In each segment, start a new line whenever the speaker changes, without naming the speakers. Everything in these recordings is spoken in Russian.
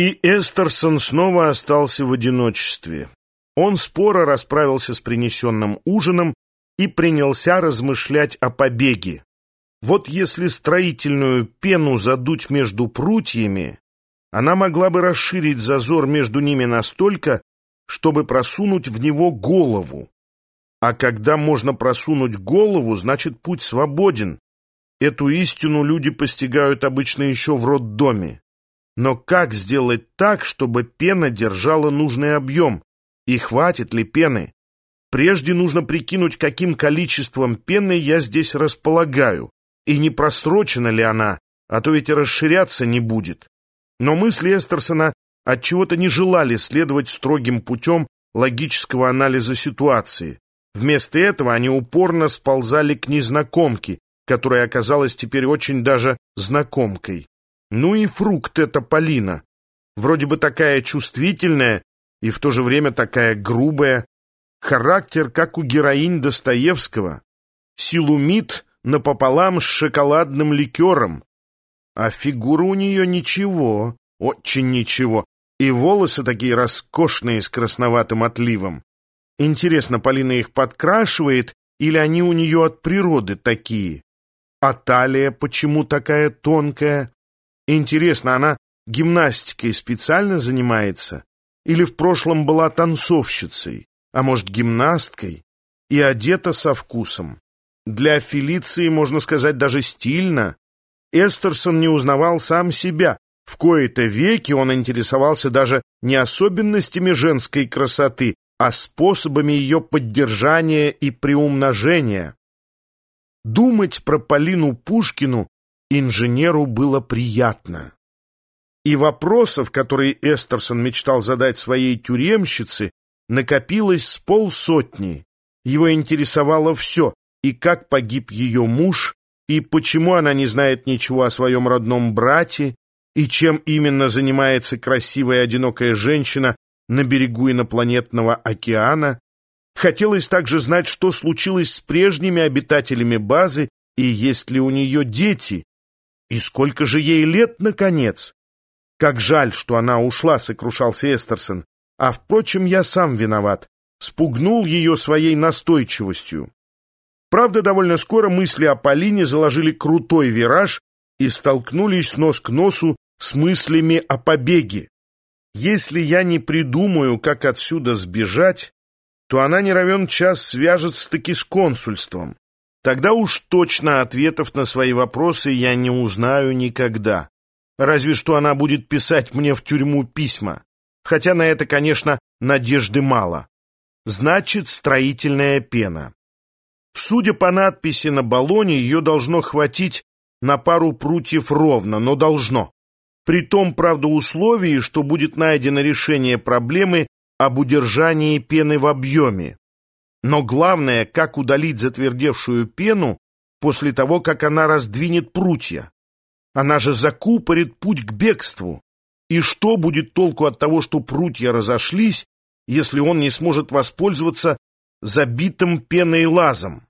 И Эстерсон снова остался в одиночестве. Он споро расправился с принесенным ужином и принялся размышлять о побеге. Вот если строительную пену задуть между прутьями, она могла бы расширить зазор между ними настолько, чтобы просунуть в него голову. А когда можно просунуть голову, значит путь свободен. Эту истину люди постигают обычно еще в роддоме. Но как сделать так, чтобы пена держала нужный объем? И хватит ли пены? Прежде нужно прикинуть, каким количеством пены я здесь располагаю, и не просрочена ли она, а то ведь расширяться не будет. Но мысли Эстерсона отчего-то не желали следовать строгим путем логического анализа ситуации. Вместо этого они упорно сползали к незнакомке, которая оказалась теперь очень даже знакомкой. Ну и фрукт это Полина. Вроде бы такая чувствительная и в то же время такая грубая. Характер, как у героинь Достоевского. Силумит напополам с шоколадным ликером. А фигура у нее ничего, очень ничего. И волосы такие роскошные с красноватым отливом. Интересно, Полина их подкрашивает или они у нее от природы такие? А талия почему такая тонкая? Интересно, она гимнастикой специально занимается? Или в прошлом была танцовщицей? А может, гимнасткой? И одета со вкусом? Для Фелиции, можно сказать, даже стильно. Эстерсон не узнавал сам себя. В кои-то веки он интересовался даже не особенностями женской красоты, а способами ее поддержания и приумножения. Думать про Полину Пушкину инженеру было приятно. И вопросов, которые Эстерсон мечтал задать своей тюремщице, накопилось с полсотни. Его интересовало все, и как погиб ее муж, и почему она не знает ничего о своем родном брате, и чем именно занимается красивая одинокая женщина, на берегу инопланетного океана. Хотелось также знать, что случилось с прежними обитателями базы и есть ли у нее дети, и сколько же ей лет, наконец. Как жаль, что она ушла, сокрушался Эстерсон. А, впрочем, я сам виноват. Спугнул ее своей настойчивостью. Правда, довольно скоро мысли о Полине заложили крутой вираж и столкнулись нос к носу с мыслями о побеге. Если я не придумаю, как отсюда сбежать, то она не равен час свяжется-таки с консульством. Тогда уж точно ответов на свои вопросы я не узнаю никогда. Разве что она будет писать мне в тюрьму письма. Хотя на это, конечно, надежды мало. Значит, строительная пена. Судя по надписи на баллоне, ее должно хватить на пару прутьев ровно, но должно. При том, правда, условии, что будет найдено решение проблемы об удержании пены в объеме. Но главное, как удалить затвердевшую пену после того, как она раздвинет прутья. Она же закупорит путь к бегству. И что будет толку от того, что прутья разошлись, если он не сможет воспользоваться забитым пеной лазом?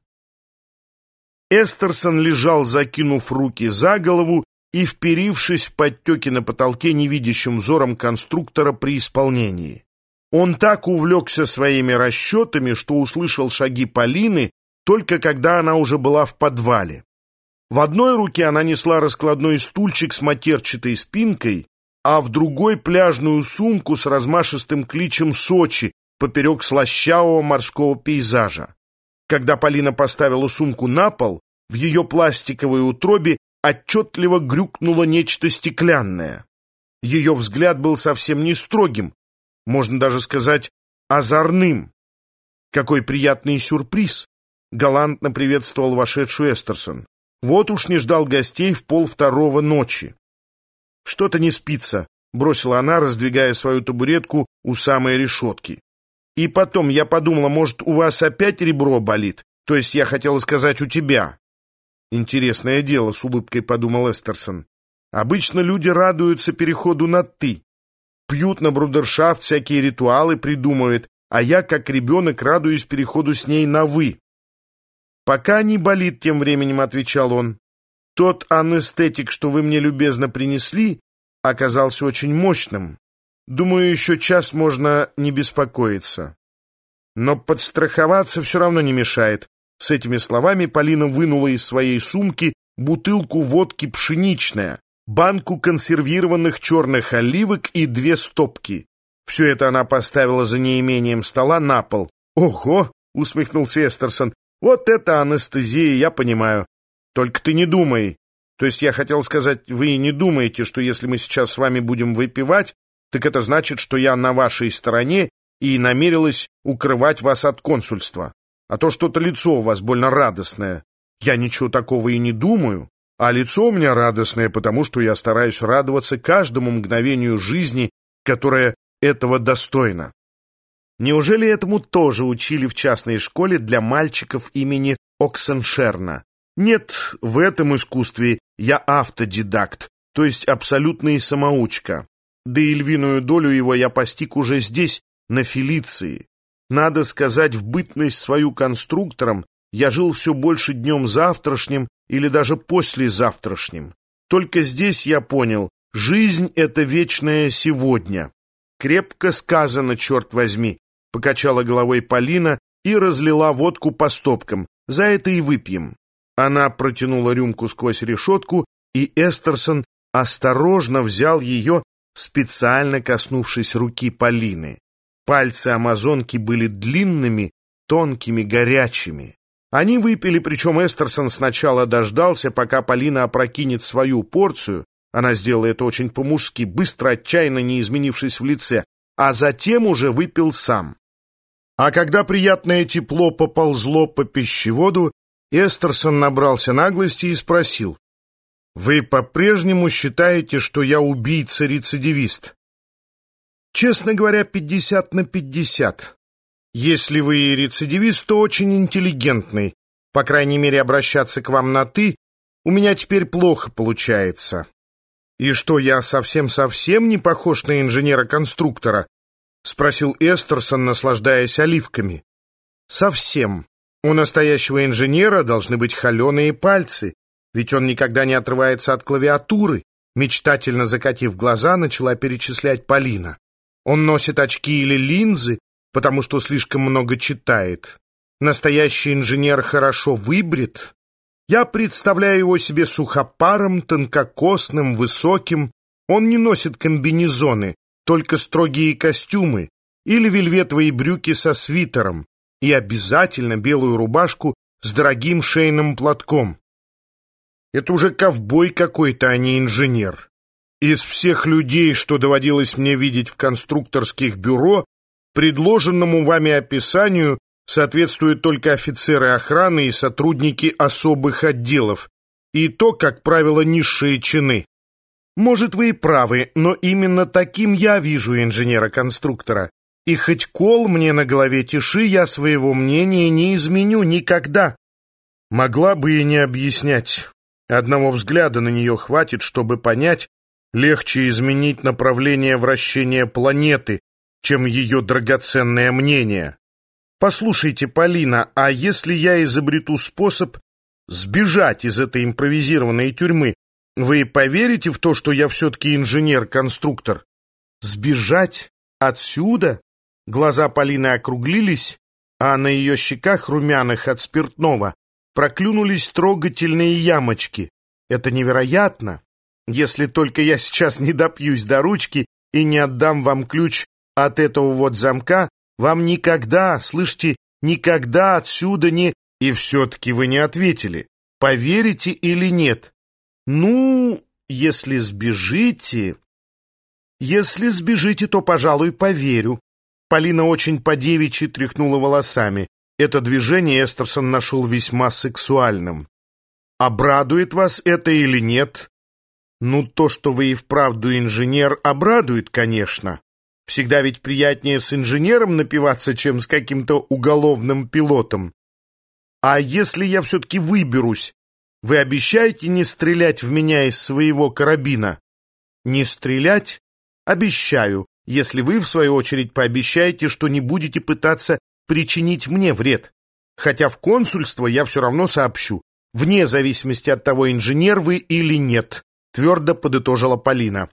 Эстерсон лежал, закинув руки за голову и вперившись в подтеки на потолке невидящим взором конструктора при исполнении. Он так увлекся своими расчетами, что услышал шаги Полины только когда она уже была в подвале. В одной руке она несла раскладной стульчик с матерчатой спинкой, а в другой пляжную сумку с размашистым кличем «Сочи» поперек слащавого морского пейзажа. Когда Полина поставила сумку на пол, в ее пластиковой утробе отчетливо грюкнуло нечто стеклянное. Ее взгляд был совсем не строгим, можно даже сказать, озорным. Какой приятный сюрприз! Галантно приветствовал вошедшую Эстерсон. Вот уж не ждал гостей в пол второго ночи. Что-то не спится, бросила она, раздвигая свою табуретку у самой решетки. И потом я подумала, может, у вас опять ребро болит? То есть я хотела сказать, у тебя. Интересное дело, с улыбкой подумал Эстерсон. Обычно люди радуются переходу на «ты». Пьют на брудершафт, всякие ритуалы придумывают, а я, как ребенок, радуюсь переходу с ней на «вы». «Пока не болит», — тем временем отвечал он. «Тот анестетик, что вы мне любезно принесли, оказался очень мощным. Думаю, еще час можно не беспокоиться. Но подстраховаться все равно не мешает. С этими словами Полина вынула из своей сумки бутылку водки пшеничная, банку консервированных черных оливок и две стопки. Все это она поставила за неимением стола на пол. «Ого!» — усмехнулся Эстерсон. «Вот это анестезия, я понимаю. Только ты не думай. То есть я хотел сказать, вы не думаете, что если мы сейчас с вами будем выпивать, так это значит, что я на вашей стороне и намерилась укрывать вас от консульства. А то что-то лицо у вас больно радостное. Я ничего такого и не думаю. А лицо у меня радостное, потому что я стараюсь радоваться каждому мгновению жизни, которое этого достойно. Неужели этому тоже учили в частной школе для мальчиков имени Оксеншерна? Нет, в этом искусстве я автодидакт, то есть абсолютный самоучка. Да и львиную долю его я постиг уже здесь, на Фелиции. Надо сказать, в бытность свою конструктором я жил все больше днем завтрашним или даже послезавтрашним. Только здесь я понял, жизнь — это вечное сегодня. Крепко сказано, черт возьми, покачала головой Полина и разлила водку по стопкам. За это и выпьем. Она протянула рюмку сквозь решетку, и Эстерсон осторожно взял ее, специально коснувшись руки Полины. Пальцы амазонки были длинными, тонкими, горячими. Они выпили, причем Эстерсон сначала дождался, пока Полина опрокинет свою порцию, она сделала это очень по-мужски, быстро, отчаянно не изменившись в лице, а затем уже выпил сам. А когда приятное тепло поползло по пищеводу, Эстерсон набрался наглости и спросил. «Вы по-прежнему считаете, что я убийца-рецидивист?» «Честно говоря, пятьдесят на пятьдесят. Если вы рецидивист, то очень интеллигентный. По крайней мере, обращаться к вам на «ты» у меня теперь плохо получается». «И что, я совсем-совсем не похож на инженера-конструктора?» — спросил Эстерсон, наслаждаясь оливками. «Совсем. У настоящего инженера должны быть холеные пальцы, ведь он никогда не отрывается от клавиатуры», мечтательно закатив глаза, начала перечислять Полина. «Он носит очки или линзы, потому что слишком много читает. Настоящий инженер хорошо выбрит, я представляю его себе сухопаром, тонкокосным, высоким. Он не носит комбинезоны, только строгие костюмы или вельветовые брюки со свитером и обязательно белую рубашку с дорогим шейным платком. Это уже ковбой какой-то, а не инженер. Из всех людей, что доводилось мне видеть в конструкторских бюро, предложенному вами описанию соответствуют только офицеры охраны и сотрудники особых отделов, и то, как правило, низшие чины. Может, вы и правы, но именно таким я вижу инженера-конструктора. И хоть кол мне на голове тиши, я своего мнения не изменю никогда. Могла бы и не объяснять. Одного взгляда на нее хватит, чтобы понять, легче изменить направление вращения планеты, чем ее драгоценное мнение. «Послушайте, Полина, а если я изобрету способ сбежать из этой импровизированной тюрьмы, вы поверите в то, что я все-таки инженер-конструктор?» «Сбежать? Отсюда?» Глаза Полины округлились, а на ее щеках, румяных от спиртного, проклюнулись трогательные ямочки. «Это невероятно! Если только я сейчас не допьюсь до ручки и не отдам вам ключ от этого вот замка, вам никогда, слышите, никогда отсюда не... И все-таки вы не ответили, поверите или нет. Ну, если сбежите... Если сбежите, то, пожалуй, поверю. Полина очень по-девичьи тряхнула волосами. Это движение Эстерсон нашел весьма сексуальным. Обрадует вас это или нет? Ну, то, что вы и вправду инженер, обрадует, конечно. Всегда ведь приятнее с инженером напиваться, чем с каким-то уголовным пилотом. А если я все-таки выберусь, вы обещаете не стрелять в меня из своего карабина? Не стрелять? Обещаю, если вы, в свою очередь, пообещаете, что не будете пытаться причинить мне вред. Хотя в консульство я все равно сообщу, вне зависимости от того, инженер вы или нет, твердо подытожила Полина.